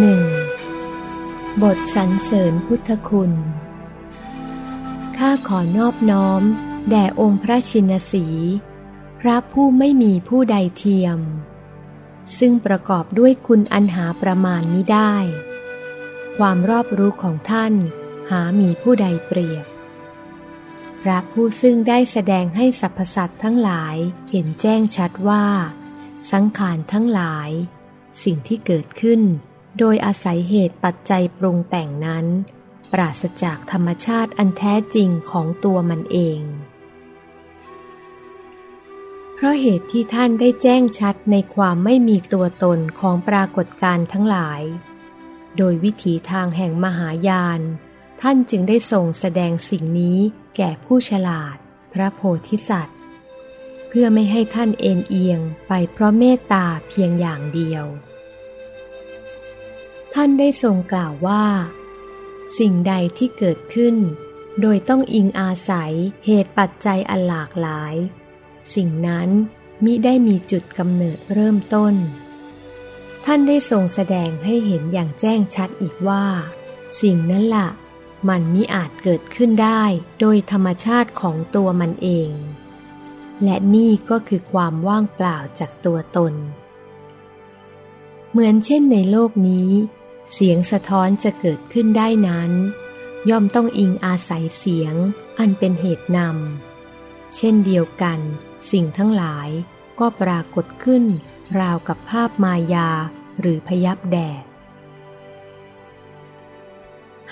หนึ่งบทสรรเสริญพุทธคุณ ข้าขอนอบน้อม แด่องค์พระชินสี พระผู้ไม่มีผู้ใดเทียม ซึ่งประกอบด้วยคุณอันหาประมาณมิได้ ความรอบรู้ของท่านหามีผู้ใดเปรียบ พระผู้ซึ่งได้แสดงให้สรรพสัตว์ทั้งหลายเห็นแจ้งชัดว่า สังขารทั้งหลาย สิ่งที่เกิดขึ้น โดยอาศัยเหตุปัจจัยปรุงแต่งนั้น ปราศจากธรรมชาติอันแท้จริงของตัวมันเอง เพราะเหตุที่ท่านได้แจ้งชัดในความไม่มีตัวตนของปรากฏการณ์ทั้งหลาย โดยวิถีทางแห่งมหายาน ท่านจึงได้ทรงแสดงสิ่งนี้แก่ผู้ฉลาด พระโพธิสัตว์ เพื่อไม่ให้ท่านเอ็นเอียงไปเพราะเมตตาเพียงอย่างเดียว ท่านได้ทรงกล่าวว่า สิ่งใดที่เกิดขึ้น โดยต้องอิงอาศัยเหตุปัจจัยอันหลากหลาย สิ่งนั้นมิได้มีจุดกำเนิดเริ่มต้น ท่านได้ทรงแสดงให้เห็นอย่างแจ้งชัดอีกว่า สิ่งนั้นละ่ะ มันมิอาจเกิดขึ้นได้โดยธรรมชาติของตัวมันเอง และนี่ก็คือความว่างเปล่าจากตัวตน เหมือนเช่นในโลกนี้ เสียงสะท้อนจะเกิดขึ้นได้นั้น ย่อมต้องอิงอาศัยเสียงอันเป็นเหตุนำ เช่นเดียวกัน สิ่งทั้งหลายก็ปรากฏขึ้น ราวกับภาพมายาหรือพยับแดด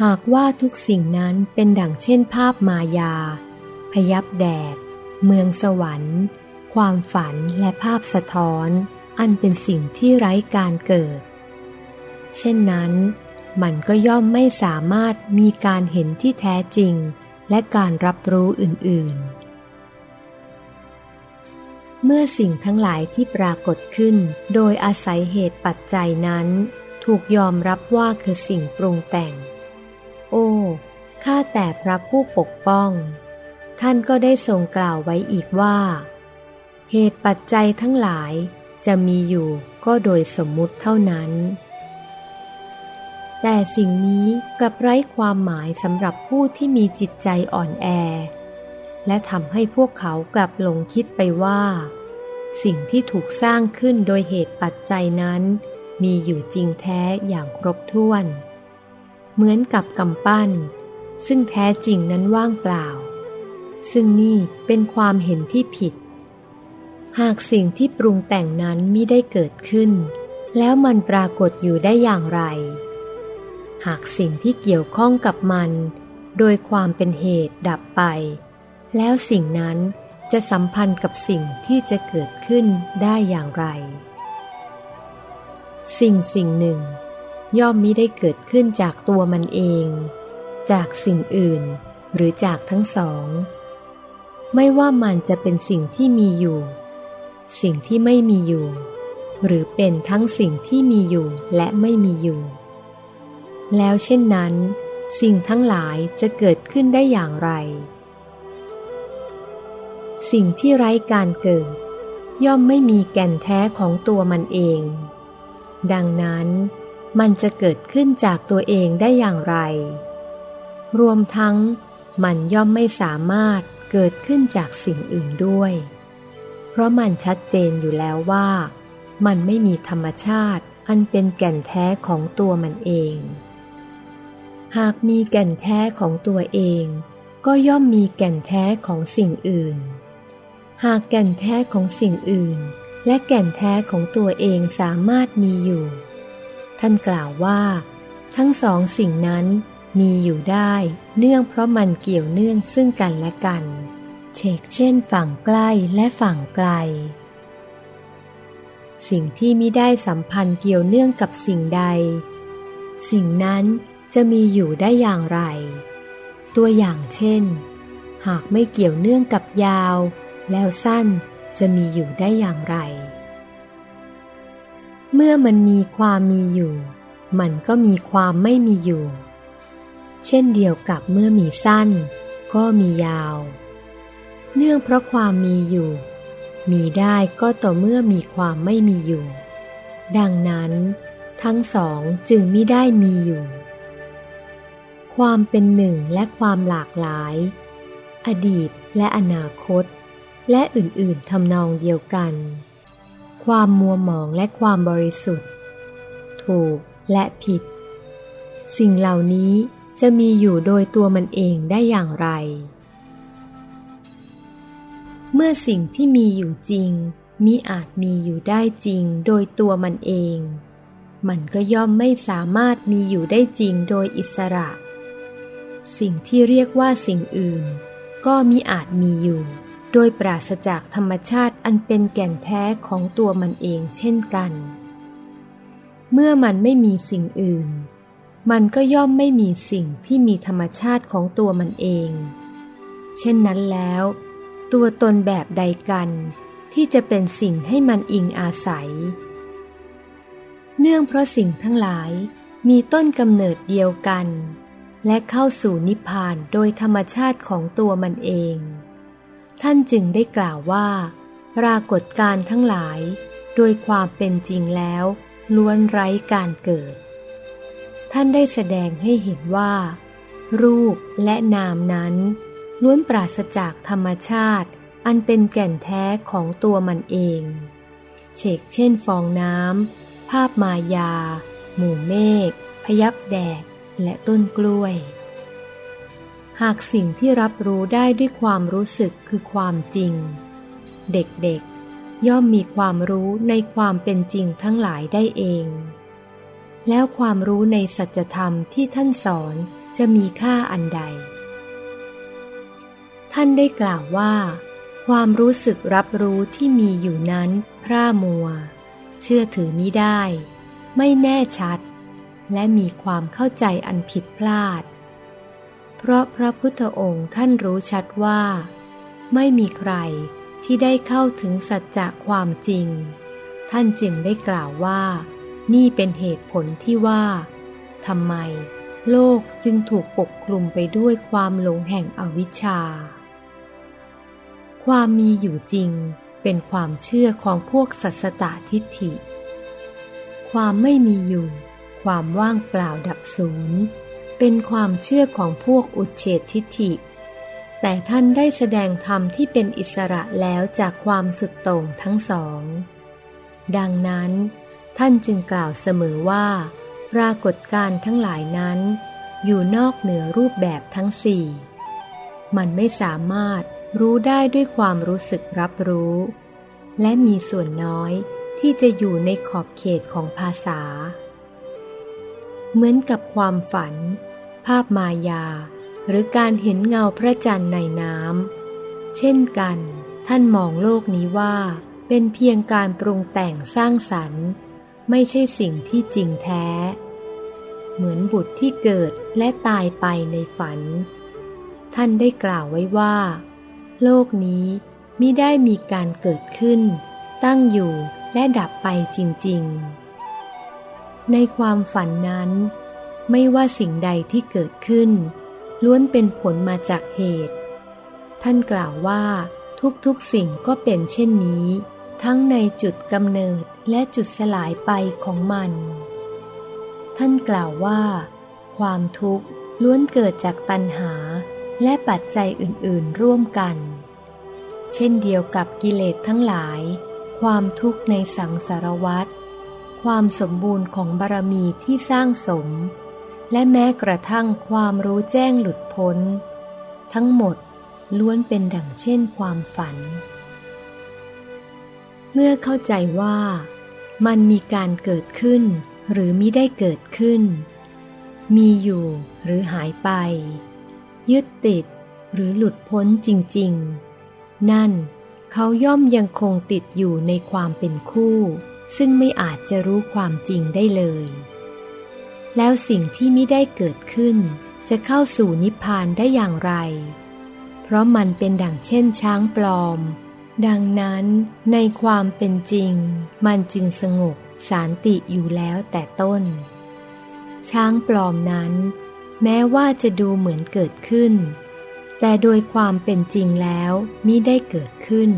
หากว่าทุกสิ่งนั้นเป็นดังเช่นภาพมายา พยับแดด เมืองสวรรค์ ความฝันและภาพสะท้อน อันเป็นสิ่งที่ไร้การเกิด เช่นนั้น มันก็ย่อมไม่สามารถมีการเห็นที่แท้จริง และการรับรู้อื่นๆ เมื่อสิ่งทั้งหลายที่ปรากฏขึ้น โดยอาศัยเหตุปัจจัยนั้น ถูกยอมรับว่าคือสิ่งปรุงแต่ง โอ้ข้าแต่พระผู้ปกป้อง ท่านก็ได้ทรงกล่าวไว้อีกว่า เหตุปัจจัยทั้งหลายจะมีอยู่ก็โดยสมมุติเท่านั้น แต่สิ่งนี้กลับไร้ความหมายสำหรับผู้ที่มีจิตใจอ่อนแอ และทำให้พวกเขากลับหลงคิดไปว่า สิ่งที่ถูกสร้างขึ้นโดยเหตุปัจจัยนั้น มีอยู่จริงแท้อย่างครบถ้วน เหมือนกับกำปั้น ซึ่งแท้จริงนั้นว่างเปล่า ซึ่งนี่เป็นความเห็นที่ผิด หากสิ่งที่ปรุงแต่งนั้นมิได้เกิดขึ้น แล้วมันปรากฏอยู่ได้อย่างไร หากสิ่งที่เกี่ยวข้องกับมัน โดยความเป็นเหตุดับไป แล้วสิ่งนั้นจะสัมพันธ์กับสิ่งที่จะเกิดขึ้นได้อย่างไร สิ่งสิ่งหนึ่ง ย่อมมิได้เกิดขึ้นจากตัวมันเอง จากสิ่งอื่นหรือจากทั้งสอง ไม่ว่ามันจะเป็นสิ่งที่มีอยู่ สิ่งที่ไม่มีอยู่ หรือเป็นทั้งสิ่งที่มีอยู่และไม่มีอยู่ แล้วเช่นนั้น สิ่งทั้งหลายจะเกิดขึ้นได้อย่างไร สิ่งที่ไร้การเกิด ย่อมไม่มีแก่นแท้ของตัวมันเอง ดังนั้น มันจะเกิดขึ้นจากตัวเองได้อย่างไร รวมทั้ง มันย่อมไม่สามารถเกิดขึ้นจากสิ่งอื่นด้วย เพราะมันชัดเจนอยู่แล้วว่า มันไม่มีธรรมชาติอันเป็นแก่นแท้ของตัวมันเอง หากมีแก่นแท้ของตัวเอง ก็ย่อมมีแก่นแท้ของสิ่งอื่น หากแก่นแท้ของสิ่งอื่น และแก่นแท้ของตัวเองสามารถมีอยู่ ท่านกล่าวว่า ทั้งสองสิ่งนั้นมีอยู่ได้เนื่องเพราะมันเกี่ยวเนื่องซึ่งกันและกันเชกเช่นฝั่งใกล้และฝั่งไกล สิ่งที่มิได้สัมพันธ์เกี่ยวเนื่องกับสิ่งใด สิ่งนั้น จะมีอยู่ได้อย่างไร ตัวอย่างเช่น หากไม่เกี่ยวเนื่องกับยาว แล้วสั้นจะมีอยู่ได้อย่างไร เมื่อมันมีความมีอยู่ มันก็มีความไม่มีอยู่ เช่นเดียวกับเมื่อมีสั้น ก็มียาว เนื่องเพราะความมีอยู่ มีได้ก็ต่อเมื่อมีความไม่มีอยู่ ดังนั้น ทั้งสองจึงไม่ได้มีอยู่ ความเป็นหนึ่งและความหลากหลาย อดีตและอนาคต และอื่นๆทำนองเดียวกัน ความมัวหมองและความบริสุทธิ์ ถูกและผิด สิ่งเหล่านี้จะมีอยู่โดยตัวมันเองได้อย่างไร เมื่อสิ่งที่มีอยู่จริง มิอาจมีอยู่ได้จริงโดยตัวมันเอง มันก็ย่อมไม่สามารถมีอยู่ได้จริงโดยอิสระ สิ่งที่เรียกว่าสิ่งอื่น ก็มิอาจมีอยู่ โดยปราศจากธรรมชาติอันเป็นแก่นแท้ของตัวมันเองเช่นกัน เมื่อมันไม่มีสิ่งอื่น มันก็ย่อมไม่มีสิ่งที่มีธรรมชาติของตัวมันเอง เช่นนั้นแล้ว ตัวตนแบบใดกันที่จะเป็นสิ่งให้มันอิงอาศัย เนื่องเพราะสิ่งทั้งหลายมีต้นกำเนิดเดียวกัน และเข้าสู่นิพพานโดยธรรมชาติของตัวมันเอง ท่านจึงได้กล่าวว่า ปรากฏการทั้งหลาย โดยความเป็นจริงแล้ว ล้วนไร้การเกิด ท่านได้แสดงให้เห็นว่า รูปและนามนั้น ล้วนปราศจากธรรมชาติ อันเป็นแก่นแท้ของตัวมันเองเชกเช่นฟองน้ำภาพมายา หมู่เมฆพยับแดด และต้นกล้วย หากสิ่งที่รับรู้ได้ด้วยความรู้สึกคือความจริง เด็กๆ ย่อมมีความรู้ในความเป็นจริงทั้งหลายได้เอง แล้วความรู้ในสัจธรรมที่ท่านสอนจะมีค่าอันใด ท่านได้กล่าวว่า ความรู้สึกรับรู้ที่มีอยู่นั้นพร่ามัว เชื่อถือนี้ได้ ไม่แน่ชัด และมีความเข้าใจอันผิดพลาด เพราะพระพุทธองค์ท่านรู้ชัดว่า ไม่มีใครที่ได้เข้าถึงสัจจะความจริง ท่านจึงได้กล่าวว่า นี่เป็นเหตุผลที่ว่าทำไมโลกจึงถูกปกคลุมไปด้วยความหลงแห่งอวิชชา ความมีอยู่จริงเป็นความเชื่อของพวกสัสตทิฏฐิ ความไม่มีอยู่ ความว่างเปล่าดับศูนย์เป็นความเชื่อของพวกอุเฉตทิฏฐิ แต่ท่านได้แสดงธรรมที่เป็นอิสระแล้วจากความสุดโต่งทั้งสอง ดังนั้น ท่านจึงกล่าวเสมอว่า ปรากฏการทั้งหลายนั้น อยู่นอกเหนือรูปแบบทั้งสี่ มันไม่สามารถรู้ได้ด้วยความรู้สึกรับรู้ และมีส่วนน้อยที่จะอยู่ในขอบเขตของภาษา เหมือนกับความฝัน ภาพมายา หรือการเห็นเงาพระจันทร์ในน้ำเช่นกัน ท่านมองโลกนี้ว่า เป็นเพียงการปรุงแต่งสร้างสรรค์ ไม่ใช่สิ่งที่จริงแท้ เหมือนบุตรที่เกิดและตายไปในฝัน ท่านได้กล่าวไว้ว่า โลกนี้มิได้มีการเกิดขึ้น ตั้งอยู่และดับไปจริง ๆ ในความฝันนั้น ไม่ว่าสิ่งใดที่เกิดขึ้น ล้วนเป็นผลมาจากเหตุ ท่านกล่าวว่า ทุกๆสิ่งก็เป็นเช่นนี้ ทั้งในจุดกำเนิดและจุดสลายไปของมัน ท่านกล่าวว่า ความทุกข์ล้วนเกิดจากตัณหาและปัจจัยอื่นๆร่วมกัน เช่นเดียวกับกิเลสทั้งหลาย ความทุกข์ในสังสารวัฏ ความสมบูรณ์ของบารมีที่สร้างสม และแม้กระทั่งความรู้แจ้งหลุดพ้น ทั้งหมดล้วนเป็นดังเช่นความฝัน เมื่อเข้าใจว่ามันมีการเกิดขึ้นหรือมิได้เกิดขึ้น มีอยู่หรือหายไป ยึดติดหรือหลุดพ้นจริง ๆ นั่นเขาย่อมยังคงติดอยู่ในความเป็นคู่ ซึ่งไม่อาจจะรู้ความจริงได้เลย แล้วสิ่งที่ไม่ได้เกิดขึ้น จะเข้าสู่นิพพานได้อย่างไร เพราะมันเป็นดั่งเช่นช้างปลอม ดังนั้นในความเป็นจริง มันจึงสงบสารติอยู่แล้วแต่ต้น ช้างปลอมนั้น แม้ว่าจะดูเหมือนเกิดขึ้น แต่โดยความเป็นจริงแล้วมิได้เกิดขึ้น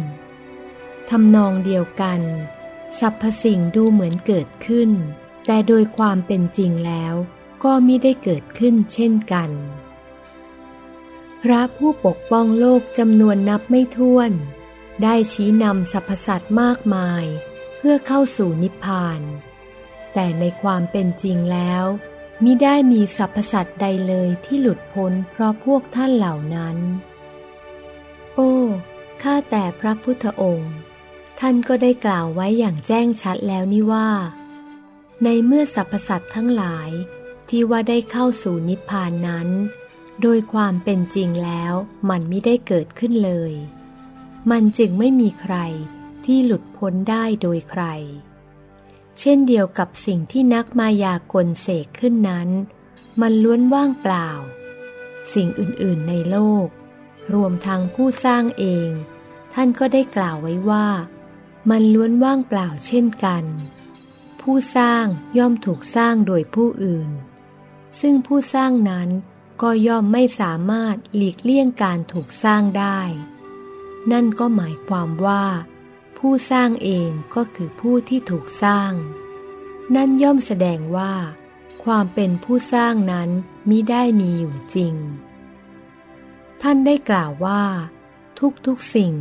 ทำนองเดียวกัน สรรพสิ่งดูเหมือนเกิดขึ้น แต่โดยความเป็นจริงแล้วก็มิได้เกิดขึ้นเช่นกัน พระผู้ปกป้องโลกจำนวนนับไม่ถ้วน ได้ชี้นำสรรพสัตว์มากมาย เพื่อเข้าสู่นิพพาน แต่ในความเป็นจริงแล้วมิได้มีสรรพสัตว์ใดเลยที่หลุดพ้นเพราะพวกท่านเหล่านั้น โอ้ ข้าแต่พระพุทธองค์ ท่านก็ได้กล่าวไว้อย่างแจ้งชัดแล้วนี่ว่า ในเมื่อสรรพสัตว์ทั้งหลายที่ว่าได้เข้าสู่นิพพานนั้น โดยความเป็นจริงแล้วมันไม่ได้เกิดขึ้นเลย มันจึงไม่มีใครที่หลุดพ้นได้โดยใคร เช่นเดียวกับสิ่งที่นักมายากลเสกขึ้นนั้น มันล้วนว่างเปล่า สิ่งอื่นๆในโลก รวมทั้งผู้สร้างเอง ท่านก็ได้กล่าวไว้ว่า มันล้วนว่างเปล่าเช่นกัน ผู้สร้างย่อมถูกสร้างโดยผู้อื่น ซึ่งผู้สร้างนั้นก็ย่อมไม่สามารถหลีกเลี่ยงการถูกสร้างได้ นั่นก็หมายความว่า ผู้สร้างเองก็คือผู้ที่ถูกสร้าง นั่นย่อมแสดงว่า ความเป็นผู้สร้างนั้นมิได้มีอยู่จริง ท่านได้กล่าวว่า ทุกๆสิ่ง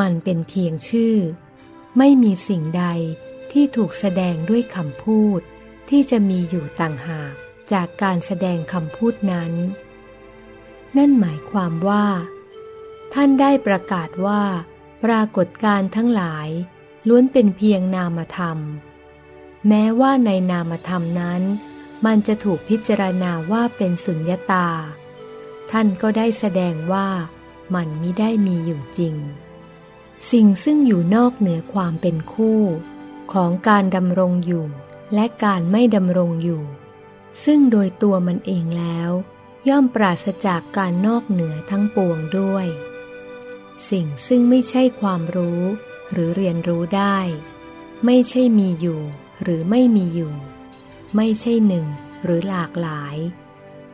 มันเป็นเพียงชื่อ ไม่มีสิ่งใดที่ถูกแสดงด้วยคำพูด ที่จะมีอยู่ต่างหากจากการแสดงคำพูดนั้น นั่นหมายความว่า ท่านได้ประกาศว่า ปรากฏการทั้งหลาย ล้วนเป็นเพียงนามธรรม แม้ว่าในนามธรรมนั้น มันจะถูกพิจารณาว่าเป็นสุญญตา ท่านก็ได้แสดงว่ามันมิได้มีอยู่จริง สิ่งซึ่งอยู่นอกเหนือความเป็นคู่ ของการดำรงอยู่และการไม่ดำรงอยู่ ซึ่งโดยตัวมันเองแล้ว ย่อมปราศจากการนอกเหนือทั้งปวงด้วย สิ่งซึ่งไม่ใช่ความรู้ หรือเรียนรู้ได้ ไม่ใช่มีอยู่ หรือไม่มีอยู่ ไม่ใช่หนึ่ง หรือหลากหลาย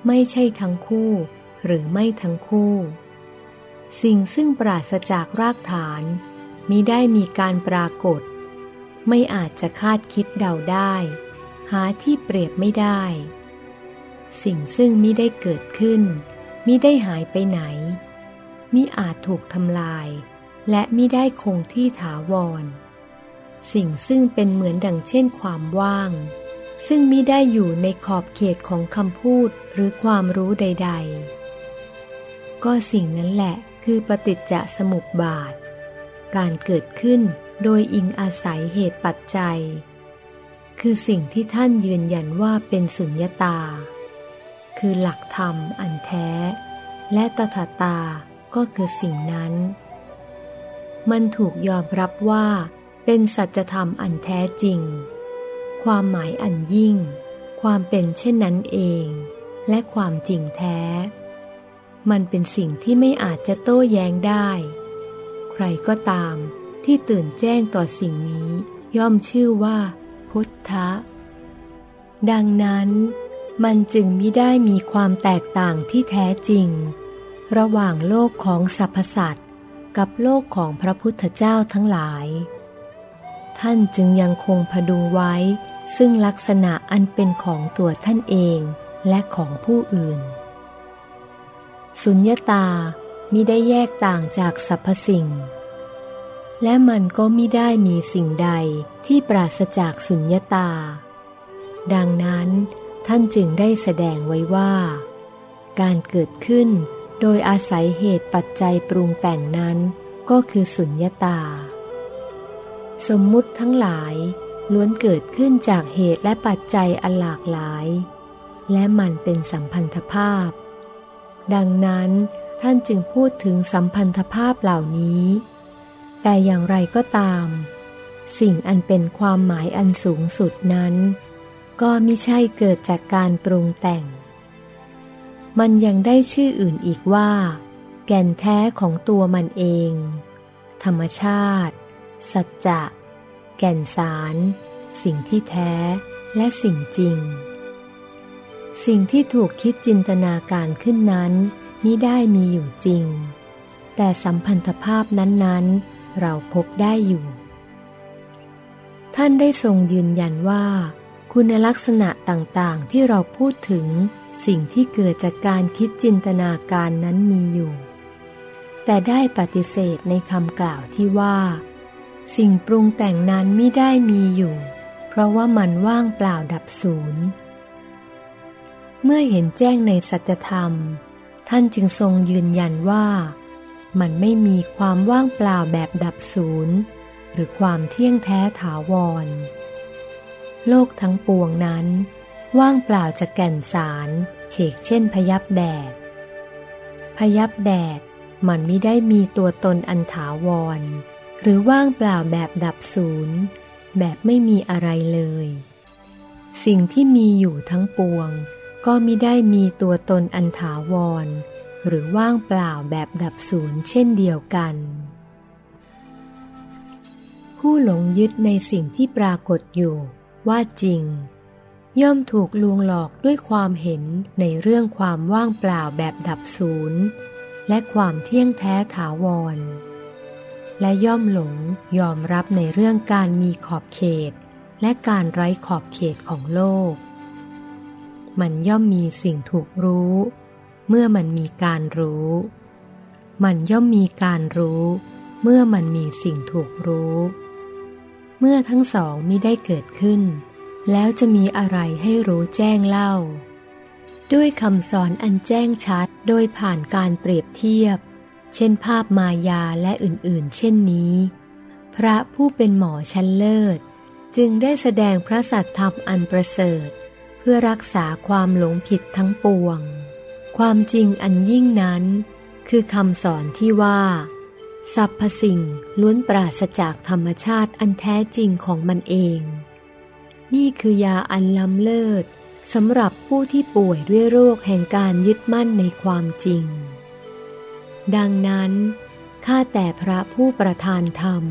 ไม่ใช่ทั้งคู่ หรือไม่ทั้งคู่ สิ่งซึ่งปราศจากรากฐานมิได้มีการปรากฏ ไม่อาจจะคาดคิดเดาได้ หาที่เปรียบไม่ได้ สิ่งซึ่งมิได้เกิดขึ้นมิได้หายไปไหนมิอาจถูกทำลาย และมิได้คงที่ถาวร สิ่งซึ่งเป็นเหมือนดังเช่นความว่าง ซึ่งมิได้อยู่ในขอบเขตของคำพูดหรือความรู้ใด ๆ ก็สิ่งนั้นแหละ คือปฏิจจสมุปบาท การเกิดขึ้นโดยอิงอาศัยเหตุปัจจัย คือสิ่งที่ท่านยืนยันว่าเป็นสุญญตา คือหลักธรรมอันแท้ และตถาตาก็คือสิ่งนั้น มันถูกยอมรับว่าเป็นสัจธรรมอันแท้จริง ความหมายอันยิ่ง ความเป็นเช่นนั้นเอง และความจริงแท้ มันเป็นสิ่งที่ไม่อาจจะโต้แย้งได้ ใครก็ตามที่ตื่นแจ้งต่อสิ่งนี้ ย่อมชื่อว่า พุทธะ ดังนั้น มันจึงไมิได้มีความแตกต่างที่แท้จริง ระหว่างโลกของสรรพสัตว์กับโลกของพระพุทธเจ้าทั้งหลาย ท่านจึงยังคงพดุงไว้ซึ่งลักษณะอันเป็นของตัวท่านเองและของผู้อื่น สุญญตามิได้แยกต่างจากสรรพสิ่ง และมันก็มิได้มีสิ่งใดที่ปราศจากสุญญตา ดังนั้นท่านจึงได้แสดงไว้ว่า การเกิดขึ้นโดยอาศัยเหตุปัจจัยปรุงแต่งนั้นก็คือสุญญาตา สมมุติทั้งหลายล้วนเกิดขึ้นจากเหตุและปัจจัยอันหลากหลาย และมันเป็นสัมพันธภาพ ดังนั้นท่านจึงพูดถึงสัมพันธภาพเหล่านี้ แต่อย่างไรก็ตาม สิ่งอันเป็นความหมายอันสูงสุดนั้น ก็ไม่ใช่เกิดจากการปรุงแต่ง มันยังได้ชื่ออื่นอีกว่า แก่นแท้ของตัวมันเอง ธรรมชาติ สัจจะ แก่นสาร สิ่งที่แท้และสิ่งจริง สิ่งที่ถูกคิดจินตนาการขึ้นนั้นมิได้มีอยู่จริง แต่สัมพันธภาพนั้นๆ เราพบได้อยู่ ท่านได้ทรงยืนยันว่า คุณลักษณะต่างๆที่เราพูดถึง สิ่งที่เกิดจากการคิดจินตนาการนั้นมีอยู่ แต่ได้ปฏิเสธในคำกล่าวที่ว่า สิ่งปรุงแต่งนั้นไม่ได้มีอยู่ เพราะว่ามันว่างเปล่าดับศูนย์ เมื่อเห็นแจ้งในสัจธรรม ท่านจึงทรงยืนยันว่า มันไม่มีความว่างเปล่าแบบดับศูนย์ หรือความเที่ยงแท้ถาวร โลกทั้งปวงนั้น ว่างเปล่าจากแก่นสารเฉกเช่นพยับแดด พยับแดดมันไม่ได้มีตัวตนอันถาวร หรือว่างเปล่าแบบดับศูนย์ แบบไม่มีอะไรเลย สิ่งที่มีอยู่ทั้งปวง ก็มิได้มีตัวตนอันถาวร หรือว่างเปล่าแบบดับศูนย์เช่นเดียวกัน ผู้หลงยึดในสิ่งที่ปรากฏอยู่ว่าจริง ย่อมถูกลวงหลอกด้วยความเห็นในเรื่องความว่างเปล่าแบบดับศูนย์และความเที่ยงแท้ถาวร และย่อมหลงยอมรับในเรื่องการมีขอบเขต และการไร้ขอบเขตของโลก มันย่อมมีสิ่งถูกรู้ เมื่อมันมีการรู้ มันย่อมมีการรู้ เมื่อมันมีสิ่งถูกรู้ เมื่อทั้งสองมิได้เกิดขึ้น แล้วจะมีอะไรให้รู้แจ้งเล่า ด้วยคำสอนอันแจ้งชัดโดยผ่านการเปรียบเทียบ เช่นภาพมายาและอื่นๆ เช่นนี้ พระผู้เป็นหมอชั้นเลิศ จึงได้แสดงพระสัตธรรมอันประเสริฐ เพื่อรักษาความหลงผิดทั้งปวง ความจริงอันยิ่งนั้น คือคำสอนที่ว่าสรรพสิ่งล้วนปราศจากธรรมชาติอันแท้จริงของมันเอง นี่คือยาอันล้ำเลิศสำหรับผู้ที่ป่วยด้วยโรคแห่งการยึดมั่นในความจริง ดังนั้นข้าแต่พระผู้ประทานธรรม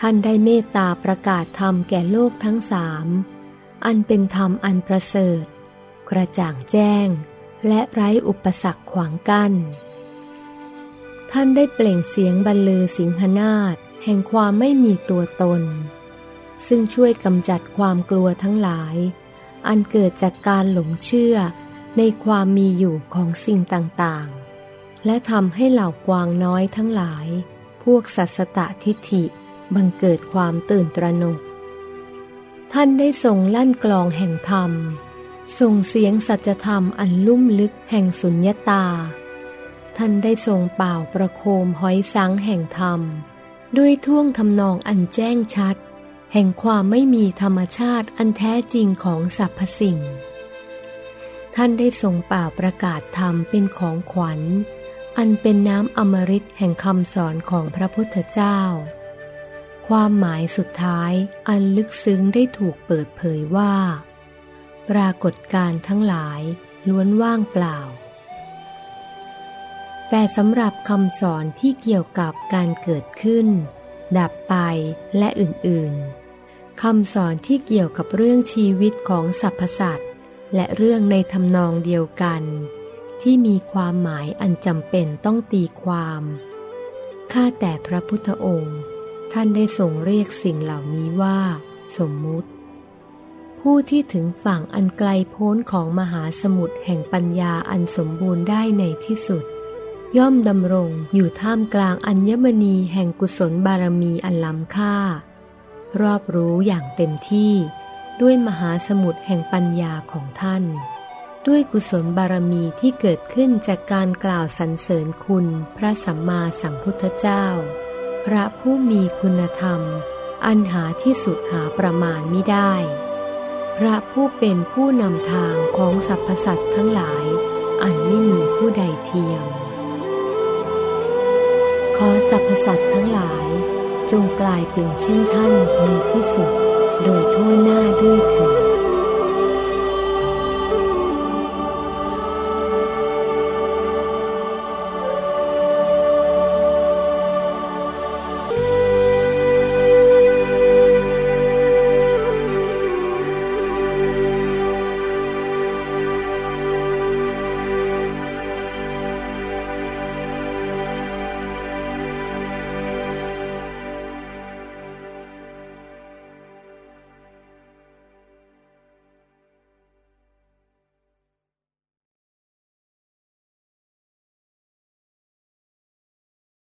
ท่านได้เมตตาประกาศธรรมแก่โลกทั้งสาม อันเป็นธรรมอันประเสริฐ กระจ่างแจ้ง และไร้อุปสรรคขวางกัน้น ท่านได้เปล่งเสียงบรรลือสิงหนาฏแห่งความไม่มีตัวตน ซึ่งช่วยกำจัดความกลัวทั้งหลาย อันเกิดจากการหลงเชื่อในความมีอยู่ของสิ่งต่างๆ และทำให้เหล่ากวางน้อยทั้งหลาย พวกสัสตทิฏฐิบังเกิดความตื่นตระหนก ท่านได้ทรงลั่นกลองแห่งธรรม ส่งเสียงสัจธรรมอันลุ่มลึกแห่งสุญญตา ท่านได้ทรงเป่าประโคมหอยสังแห่งธรรม ด้วยท่วงทำนองอันแจ้งชัด แห่งความไม่มีธรรมชาติอันแท้จริงของสรรพสิ่ง ท่านได้ทรงเป่าประกาศธรรมเป็นของขวัญ อันเป็นน้ำอมฤตแห่งคำสอนของพระพุทธเจ้า ความหมายสุดท้ายอันลึกซึ้งได้ถูกเปิดเผยว่า ปรากฏการทั้งหลายล้วนว่างเปล่า แต่สำหรับคำสอนที่เกี่ยวกับการเกิดขึ้น ดับไปและอื่นๆคำสอนที่เกี่ยวกับเรื่องชีวิตของสรรพสัตว์และเรื่องในทำนองเดียวกัน ที่มีความหมายอันจำเป็นต้องตีความ ข้าแต่พระพุทธองค์ ท่านได้ทรงเรียกสิ่งเหล่านี้ว่า สมมุติ ผู้ที่ถึงฝั่งอันไกลโพ้นของมหาสมุทรแห่งปัญญาอันสมบูรณ์ได้ในที่สุด ย่อมดำรงอยู่ท่ามกลางอัญมณีแห่งกุศลบารมีอันล้ำค่า รอบรู้อย่างเต็มที่ ด้วยมหาสมุทรแห่งปัญญาของท่าน ด้วยกุศลบารมีที่เกิดขึ้นจากการกล่าวสรรเสริญคุณพระสัมมาสัมพุทธเจ้า พระผู้มีคุณธรรม อันหาที่สุดหาประมาณไม่ได้ พระผู้เป็นผู้นำทางของสรรพสัตว์ทั้งหลาย อันไม่มีผู้ใดเทียม ขอสรรพสัตว์ทั้งหลาย จงกลายเป็นเช่นท่านในที่สุด โดยทั่วหน้าด้วยเถิด